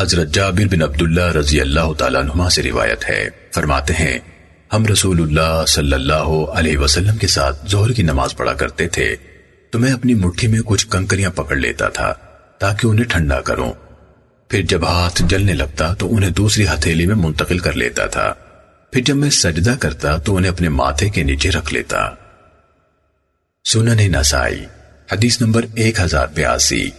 حضرت جابر بن عبداللہ رضی اللہ تعالیٰ عنہ سے روایت ہے۔ فرماتے ہیں، ہم رسول اللہ صلی اللہ علیہ وسلم کے ساتھ زہر کی نماز پڑھا کرتے تھے۔ تو میں اپنی مٹھی میں کچھ کنکریاں پکڑ لیتا تھا تاکہ انہیں ٹھنڈا کروں۔ پھر جب ہاتھ جلنے لگتا تو انہیں دوسری ہتھیلی میں منتقل کر لیتا تھا۔ پھر جب میں سجدہ کرتا تو انہیں اپنے ماتھے کے نیچے رکھ لیتا۔ سنن نسائی، حدیث نمبر ایک ہزار بیاسی۔